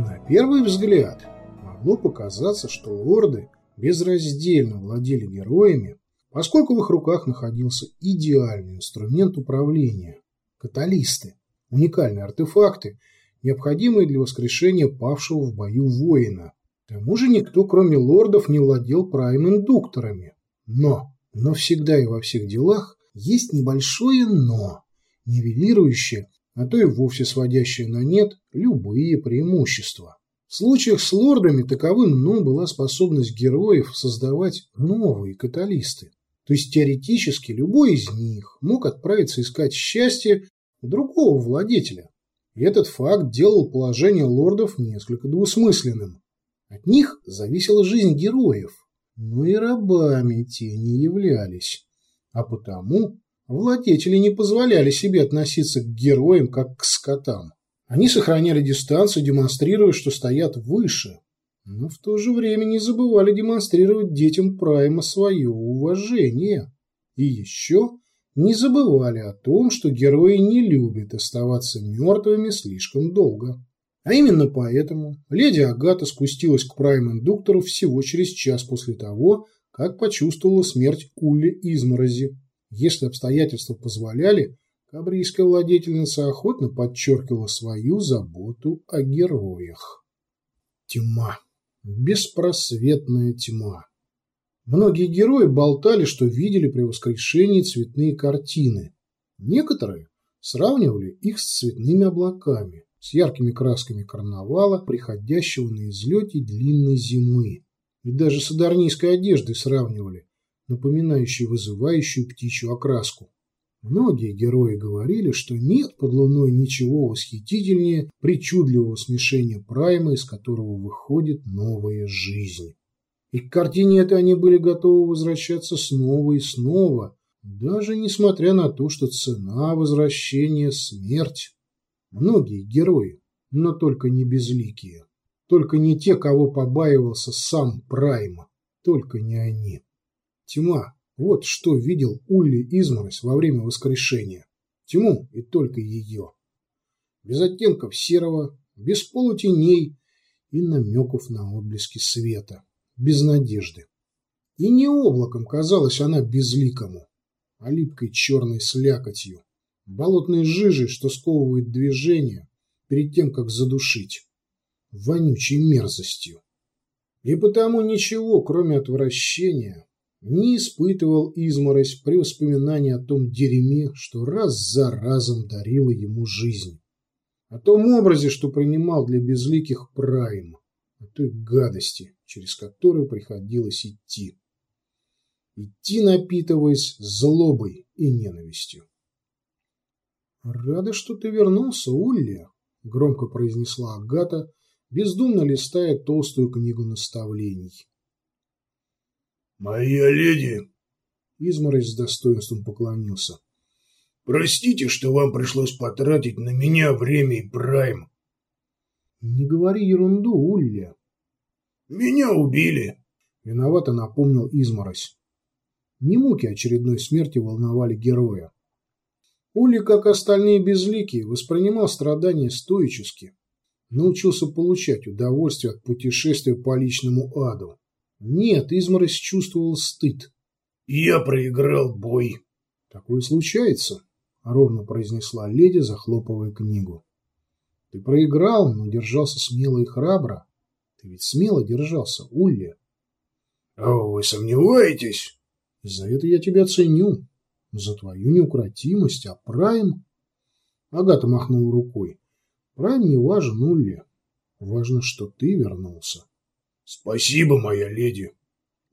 На первый взгляд могло показаться, что лорды безраздельно владели героями, поскольку в их руках находился идеальный инструмент управления – каталисты, уникальные артефакты, необходимые для воскрешения павшего в бою воина. К тому же никто, кроме лордов, не владел прайм-индукторами. Но, но всегда и во всех делах есть небольшое «но», нивелирующее, а то и вовсе сводящее на нет любые преимущества. В случаях с лордами таковым «но» была способность героев создавать новые каталисты. То есть теоретически любой из них мог отправиться искать счастье у другого владетеля. И этот факт делал положение лордов несколько двусмысленным. От них зависела жизнь героев, но и рабами те не являлись. А потому владетели не позволяли себе относиться к героям как к скотам. Они сохраняли дистанцию, демонстрируя, что стоят выше, но в то же время не забывали демонстрировать детям Прайма свое уважение. И еще не забывали о том, что герои не любят оставаться мертвыми слишком долго. А именно поэтому леди Агата спустилась к прайм-индуктору всего через час после того, как почувствовала смерть Улли Изморози. Если обстоятельства позволяли, кабрийская владетельница охотно подчеркивала свою заботу о героях. Тьма. Беспросветная тьма. Многие герои болтали, что видели при воскрешении цветные картины. Некоторые сравнивали их с цветными облаками, с яркими красками карнавала, приходящего на излете длинной зимы. И даже с адарнийской одеждой сравнивали, напоминающей вызывающую птичью окраску. Многие герои говорили, что нет под луной ничего восхитительнее причудливого смешения прайма, из которого выходит новая жизнь. И к картине этой они были готовы возвращаться снова и снова, даже несмотря на то, что цена возвращения – смерть. Многие герои, но только не безликие. Только не те, кого побаивался сам Прайм. Только не они. Тьма. Вот что видел Улли Изморозь во время воскрешения. Тьму и только ее. Без оттенков серого, без полутеней и намеков на отблески света без надежды. И не облаком казалась она безликому, а липкой черной слякотью, болотной жижей, что сковывает движение перед тем, как задушить, вонючей мерзостью. И потому ничего, кроме отвращения, не испытывал изморозь при воспоминании о том дерьме, что раз за разом дарило ему жизнь, о том образе, что принимал для безликих Прайм, о той гадости, через которую приходилось идти. Идти, напитываясь злобой и ненавистью. «Рада, что ты вернулся, Улли», — громко произнесла Агата, бездумно листая толстую книгу наставлений. «Моя леди!» — Изморозь с достоинством поклонился. «Простите, что вам пришлось потратить на меня время и прайм. Не говори ерунду, Улья. Меня убили. Виновато напомнил Изморозь. Не муки очередной смерти волновали героя. Ули, как остальные безликие, воспринимал страдания стоически. Научился получать удовольствие от путешествия по личному аду. Нет, Изморозь чувствовал стыд. «Я проиграл бой». «Такое случается», — ровно произнесла леди, захлопывая книгу. Ты проиграл, но держался смело и храбро. Ты ведь смело держался, Улли. — А вы сомневаетесь? — За это я тебя ценю. За твою неукротимость. А Прайм... Агата махнула рукой. Прайм не важен, Улли. Важно, что ты вернулся. — Спасибо, моя леди.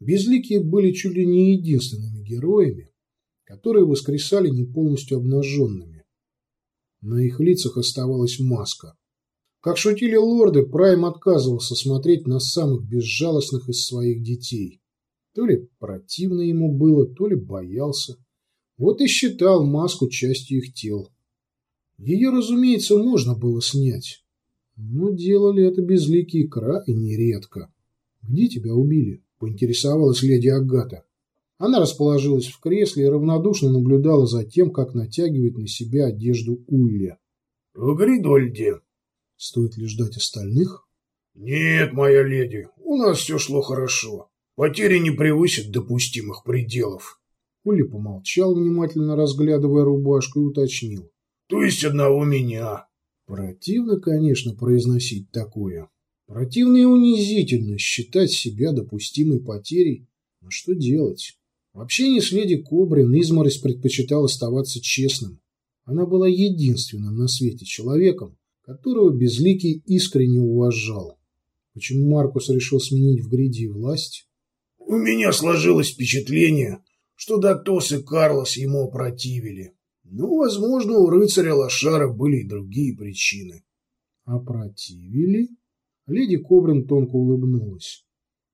Безликие были чуть ли не единственными героями, которые воскресали не полностью обнаженными. На их лицах оставалась маска. Как шутили лорды, Прайм отказывался смотреть на самых безжалостных из своих детей. То ли противно ему было, то ли боялся. Вот и считал маску частью их тел. Ее, разумеется, можно было снять. Но делали это безликие и нередко. «Где тебя убили?» – поинтересовалась леди Агата. Она расположилась в кресле и равнодушно наблюдала за тем, как натягивает на себя одежду Улли. — В Гридольде. — Стоит ли ждать остальных? Нет, моя леди, у нас все шло хорошо. Потери не превысят допустимых пределов. Ули помолчал, внимательно разглядывая рубашку, и уточнил. То есть одного меня. Противно, конечно, произносить такое. Противно и унизительно считать себя допустимой потерей. Но что делать? В общении с леди Кобрин Изморис предпочитал оставаться честным. Она была единственным на свете человеком, которого Безликий искренне уважал. Почему Маркус решил сменить в гриде власть? У меня сложилось впечатление, что Датос и Карлос ему опротивили. Ну, возможно, у рыцаря Лошара были и другие причины. Опротивили? Леди Кобрин тонко улыбнулась.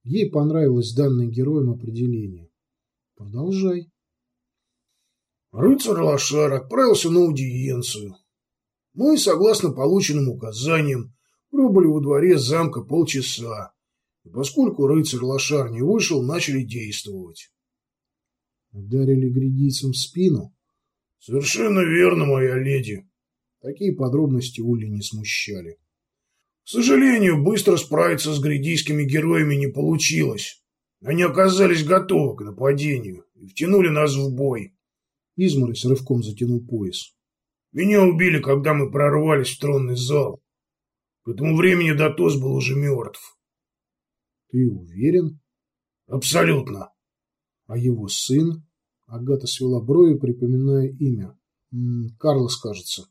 Ей понравилось данное героем определение. Продолжай. Рыцарь Лошар отправился на аудиенцию. Мы, согласно полученным указаниям, пробыли во дворе замка полчаса, и поскольку рыцарь Лошар не вышел, начали действовать. Ударили грядийцам в спину? Совершенно верно, моя леди. Такие подробности Улли не смущали. К сожалению, быстро справиться с грядийскими героями не получилось. Они оказались готовы к нападению и втянули нас в бой. Изморозь рывком затянул пояс. Меня убили, когда мы прорвались в тронный зал. К этому времени Датос был уже мертв. Ты уверен? Абсолютно. А его сын? Агата свела брови, припоминая имя. М -м, Карлос, кажется.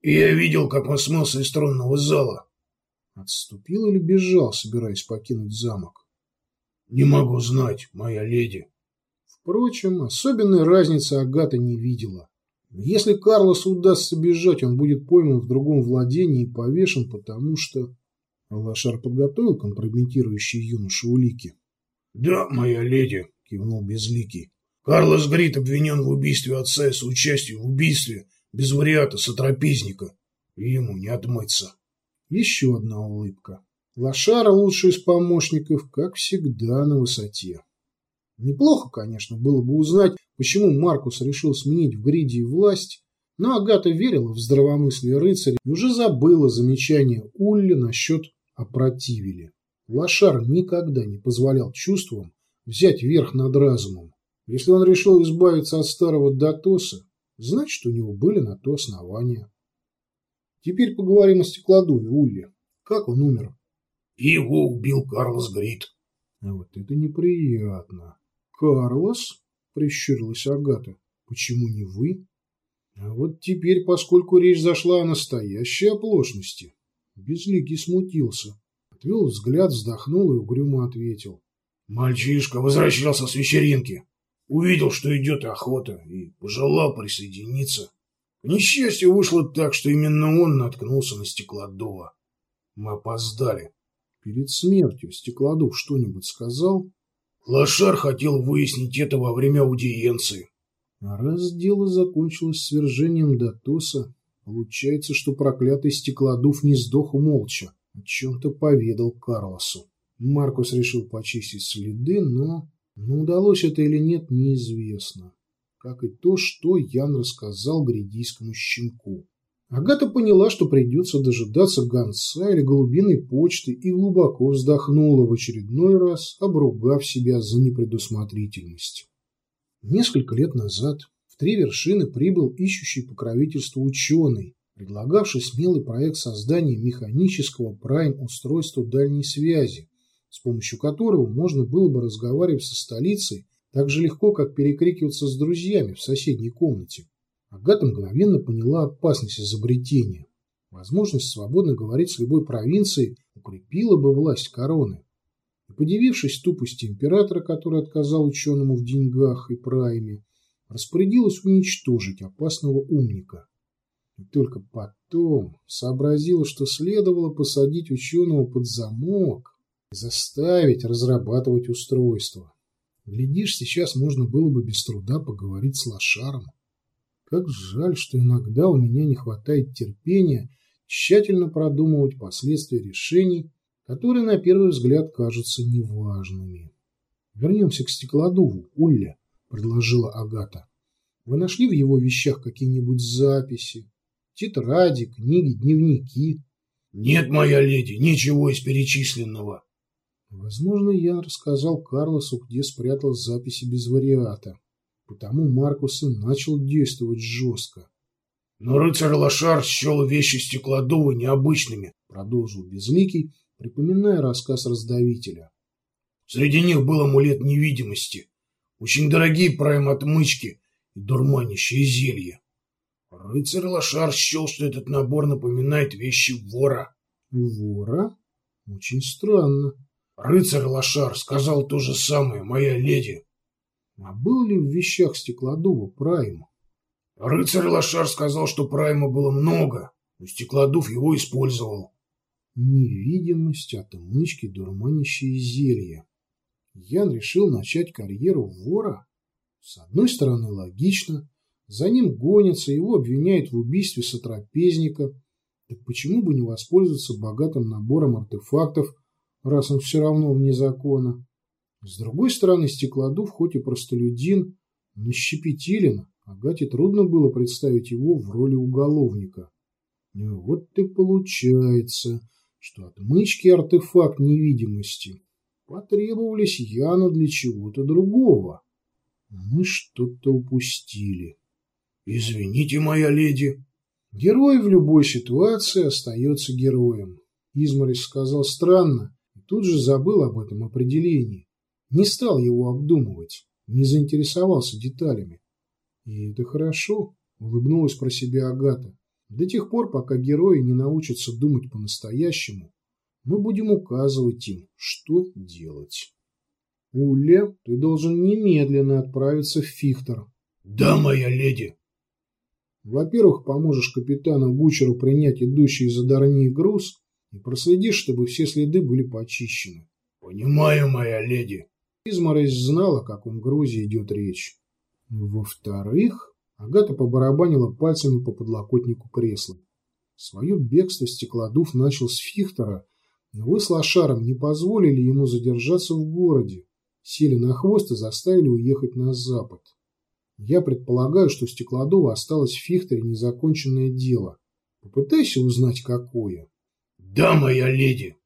И я видел, как он смылся из тронного зала. Отступил или бежал, собираясь покинуть замок? Не могу знать, моя леди. Впрочем, особенной разницы Агата не видела. Если Карлосу удастся бежать, он будет пойман в другом владении и повешен, потому что... Лошар подготовил компрометирующие юношу улики. — Да, моя леди, — кивнул Безликий. — Карлос Грит обвинен в убийстве отца и соучастии в убийстве без вариата сотрапезника. И ему не отмыться. Еще одна улыбка. Лошара лучший из помощников, как всегда, на высоте. Неплохо, конечно, было бы узнать, почему Маркус решил сменить в Гридии власть, но Агата верила в здравомыслие рыцаря и уже забыла замечание Улли насчет опротивили. Лошар никогда не позволял чувствам взять верх над разумом. Если он решил избавиться от старого Датоса, значит, у него были на то основания. Теперь поговорим о стеклодуве Улли. Как он умер? Его убил Карлос Грит. Вот это неприятно. Карлос? Прищурилась Агата. Почему не вы? А вот теперь, поскольку речь зашла о настоящей оплошности, Безликий смутился. Отвел взгляд, вздохнул и угрюмо ответил. Мальчишка возвращался с вечеринки. Увидел, что идет охота, и пожелал присоединиться. Несчастью, вышло так, что именно он наткнулся на стеклодува. Мы опоздали. Перед смертью стеклодув что-нибудь сказал? Лошар хотел выяснить это во время аудиенции. А раз дело закончилось свержением Датоса, получается, что проклятый стеклодув не сдох молча, о чем-то поведал Карлосу. Маркус решил почистить следы, но... Но удалось это или нет, неизвестно. Как и то, что Ян рассказал грядийскому щенку. Агата поняла, что придется дожидаться гонца или голубиной почты, и глубоко вздохнула в очередной раз, обругав себя за непредусмотрительность. Несколько лет назад в три вершины прибыл ищущий покровительство ученый, предлагавший смелый проект создания механического прайм-устройства дальней связи, с помощью которого можно было бы разговаривать со столицей так же легко, как перекрикиваться с друзьями в соседней комнате. Агата мгновенно поняла опасность изобретения. Возможность свободно говорить с любой провинцией укрепила бы власть короны. И, подивившись тупости императора, который отказал ученому в деньгах и прайме, распорядилась уничтожить опасного умника. И только потом сообразила, что следовало посадить ученого под замок и заставить разрабатывать устройство. Глядишь, сейчас можно было бы без труда поговорить с лошаром. Как жаль, что иногда у меня не хватает терпения тщательно продумывать последствия решений, которые на первый взгляд кажутся неважными. Вернемся к стеклодуву, Улля, предложила Агата. Вы нашли в его вещах какие-нибудь записи, тетради, книги, дневники? Нет, моя леди, ничего из перечисленного. Возможно, Ян рассказал Карлосу, где спрятал записи без вариата. Потому Маркус и начал действовать жестко. Но рыцарь Лошар счел вещи стеклодува необычными, продолжил Безликий, припоминая рассказ раздавителя. Среди них был амулет невидимости, очень дорогие прайм-отмычки и дурманящее зелье. Рыцарь Лошар счел, что этот набор напоминает вещи вора. Вора? Очень странно. Рыцарь Лошар сказал то же самое, моя леди. А был ли в вещах Стеклодува Прайм? Рыцарь Лошар сказал, что Прайма было много, но Стеклодув его использовал. Невидимость, отмычки, дурманящие зелья. Ян решил начать карьеру вора? С одной стороны, логично. За ним гонятся, его обвиняют в убийстве сотрапезника. Так почему бы не воспользоваться богатым набором артефактов, раз он все равно вне закона? С другой стороны, Стеклодув хоть и простолюдин, но щепетилен. Агате трудно было представить его в роли уголовника. Ну вот и получается, что отмычки артефакт невидимости потребовались Яну для чего-то другого. Мы что-то упустили. Извините, моя леди. Герой в любой ситуации остается героем. Изморис сказал странно и тут же забыл об этом определении. Не стал его обдумывать, не заинтересовался деталями. И это хорошо, улыбнулась про себя Агата. До тех пор, пока герои не научатся думать по-настоящему, мы будем указывать им, что делать. Уля, ты должен немедленно отправиться в Фихтер. Да, моя леди. Во-первых, поможешь капитану Гучеру принять идущий из Адарнии груз и проследишь, чтобы все следы были почищены. Понимаю, моя леди. Изморозь знала, о каком грузе идет речь. Во-вторых, Агата побарабанила пальцами по подлокотнику кресла. Свое бегство стеклодув начал с Фихтера, но вы с Лошаром не позволили ему задержаться в городе, сели на хвост и заставили уехать на запад. Я предполагаю, что Стеклодову осталось в Фихтере незаконченное дело. Попытайся узнать, какое. Да, моя леди.